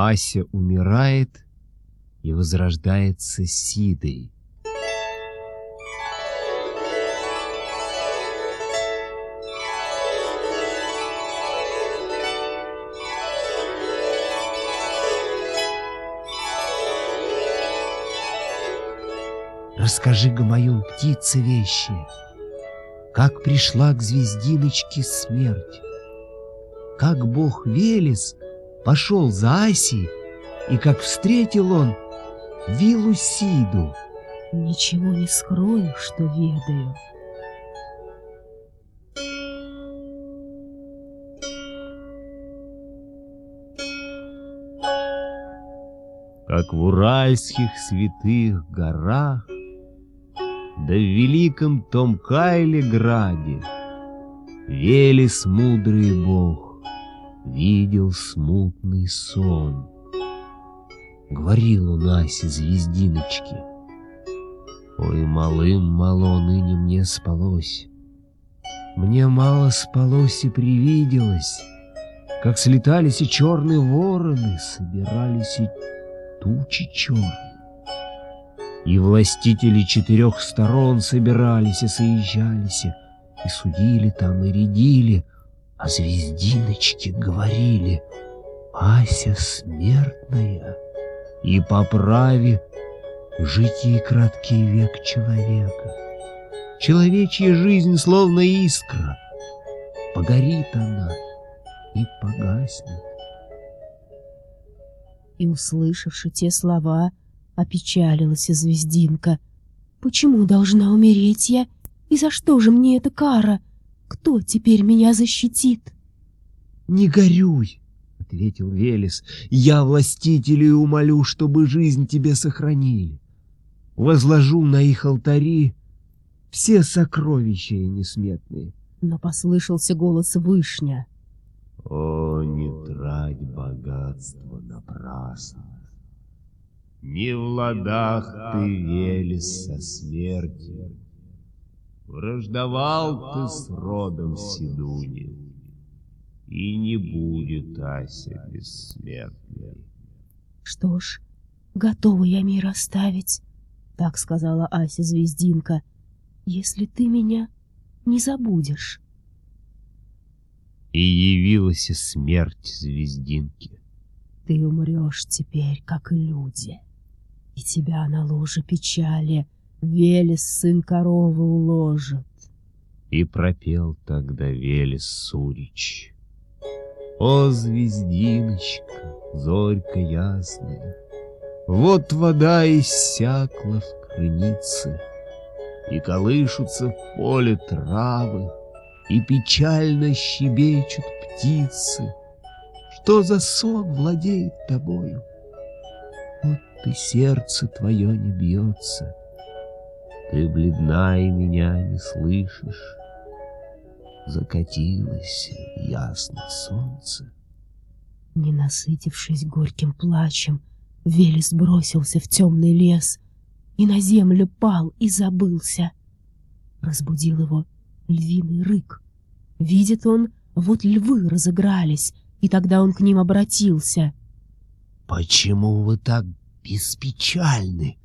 Ася умирает и возрождается Сидой. Расскажи, Гамаюн, птица вещи, Как пришла к звездиночке смерть, Как бог Велес пошел за Асей, И как встретил он Вилу Сиду. Ничего не скрою, что ведаю. Как в уральских святых горах да в великом том Кайле граде Велес мудрый бог видел смутный сон. Говорил он Асе звездиночке, Ой, малым мало ныне мне спалось. Мне мало спалось и привиделось, Как слетались и черные вороны, Собирались и тучи черные. И властители четырех сторон собирались и соезжались, и судили там, и рядили, а звездиночки говорили, Ася смертная, и по праве житий краткий век человека. Человечья жизнь словно искра, погорит она и погаснет. И, услышавши те слова, Опечалилась звездинка. Почему должна умереть я? И за что же мне эта кара? Кто теперь меня защитит? Не горюй, ответил Велес. Я властителей умолю, чтобы жизнь тебе сохранили. Возложу на их алтари все сокровища и несметные. Но послышался голос вышня. О, не трать богатство напрасно. Не в ладах ты велес со смертью, Враждовал ты с родом Сидуни, И не будет Ася бессмертной. Что ж, готова я мир оставить, Так сказала Ася Звездинка, Если ты меня не забудешь. И явилась смерть Звездинки. Ты умрешь теперь, как и люди и тебя на ложе печали Велес, сын коровы, уложит. И пропел тогда Велес Сурич. О, звездиночка, зорька ясная, Вот вода иссякла в крынице, И колышутся в поле травы, И печально щебечут птицы. Что за сон владеет тобою? Вот ты сердце твое не бьется, Ты бледна и меня не слышишь. Закатилось ясно солнце. Не насытившись горьким плачем, Велес бросился в темный лес И на землю пал и забылся. Разбудил его львиный рык. Видит он, вот львы разыгрались, И тогда он к ним обратился. «Почему вы так беспечальны.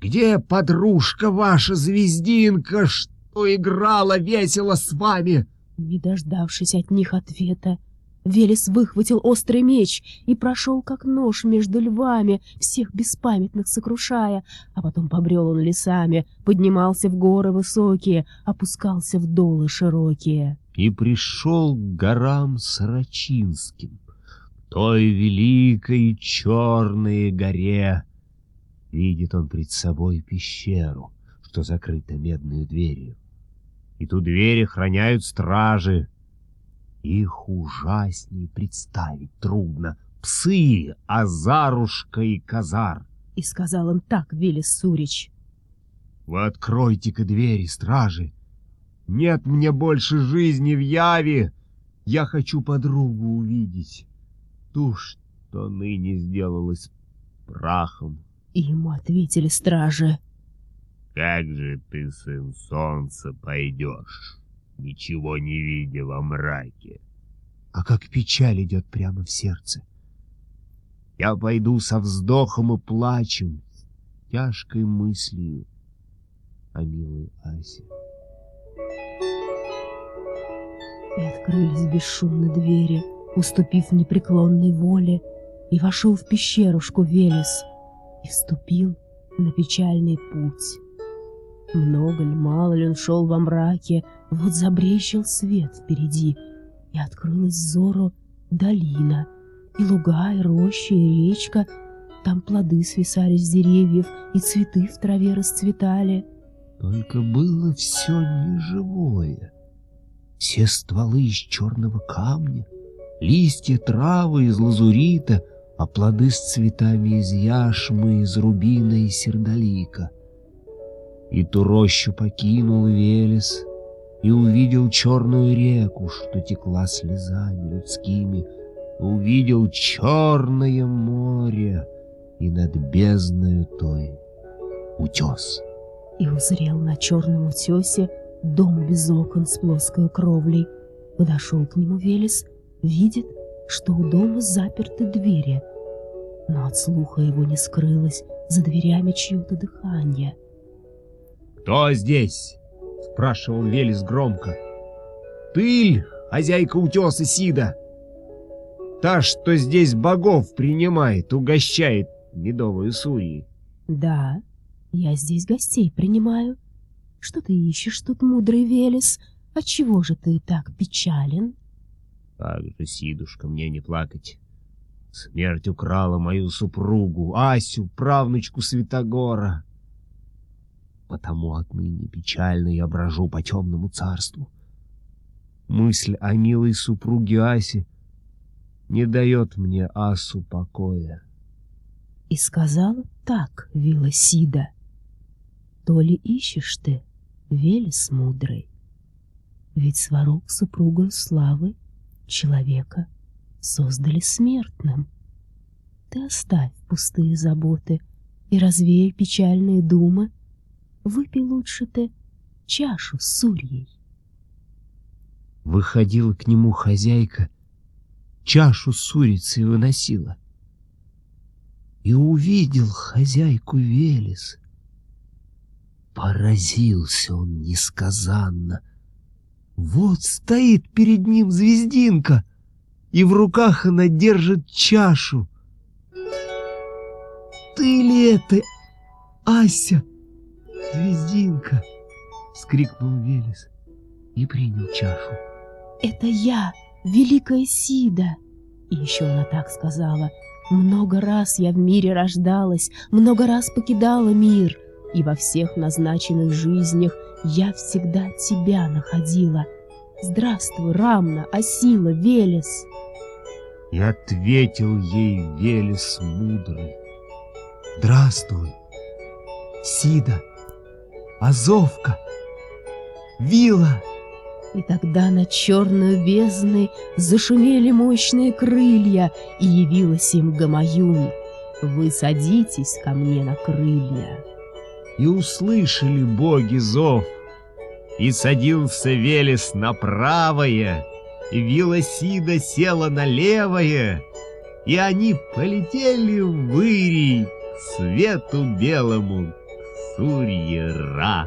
Где подружка ваша, звездинка, что играла весело с вами? Не дождавшись от них ответа, Велес выхватил острый меч и прошел, как нож между львами, всех беспамятных сокрушая, а потом побрел он лесами, поднимался в горы высокие, опускался в долы широкие. И пришел к горам Сарачинским, той великой черной горе. Видит он пред собой пещеру, что закрыта медной дверью. И ту двери храняют стражи. Их ужасней представить трудно. Псы, Азарушка и Казар. И сказал он так, Велес Сурич. Вы откройте-ка двери, стражи. Нет мне больше жизни в яве. Я хочу подругу увидеть ту, что ныне сделалась прахом. И ему ответили стражи. Как же ты, сын солнца, пойдешь, ничего не видя во мраке? А как печаль идет прямо в сердце. Я пойду со вздохом и плачем, с тяжкой мыслью о милой Асе. И открылись бесшумно двери, уступив непреклонной воле, и вошел в пещерушку Велес, и вступил на печальный путь. Много ли, мало ли он шел во мраке, вот забрещил свет впереди, и открылась взору долина, и луга, и роща, и речка. Там плоды свисали с деревьев, и цветы в траве расцветали. Только было все неживое. Все стволы из черного камня, листья травы из лазурита, а плоды с цветами из яшмы, из рубина и сердолика. И ту рощу покинул Велес и увидел черную реку, что текла слезами людскими, увидел черное море и над бездною той утес. И узрел на черном утесе дом без окон с плоской кровлей. Подошел к нему Велес, видит, что у дома заперты двери, но от слуха его не скрылось за дверями чье-то дыхание. «Кто здесь?» — спрашивал Велес громко. «Ты, хозяйка утеса Сида? Та, что здесь богов принимает, угощает медовую сурьей?» «Да, я здесь гостей принимаю. Что ты ищешь тут, мудрый Велес? Отчего же ты так печален?» «Как же, Сидушка, мне не плакать. Смерть украла мою супругу, Асю, правнучку Святогора. Потому отныне печально я брожу по темному царству. Мысль о милой супруге Асе не дает мне Асу покоя. И сказала так, Вила Сида. То ли ищешь ты, Велес мудрый? Ведь сварог супругою славы человека создали смертным. Ты оставь пустые заботы и развей печальные думы. Выпей лучше ты чашу с сурьей. Выходила к нему хозяйка, чашу с сурицей выносила. И увидел хозяйку Велес. Поразился он несказанно. Вот стоит перед ним звездинка, и в руках она держит чашу. «Ты ли это, Ася?» «Звездинка!» — скрикнул Велес и принял чашу. Это я, великая Сида. И еще она так сказала. Много раз я в мире рождалась, много раз покидала мир, и во всех назначенных жизнях я всегда тебя находила. Здравствуй, Рамна, Асила, Велес. И ответил ей Велес мудрый. Здравствуй, Сида, Азовка, Вила. И тогда над черную бездной зашумели мощные крылья, и явилась им Гамаюн. Вы садитесь ко мне на крылья. И услышали боги зов, и садился Велес на правое, и Вила Сида села на левое, и они полетели в выри к свету белому, к Сурье-Ра.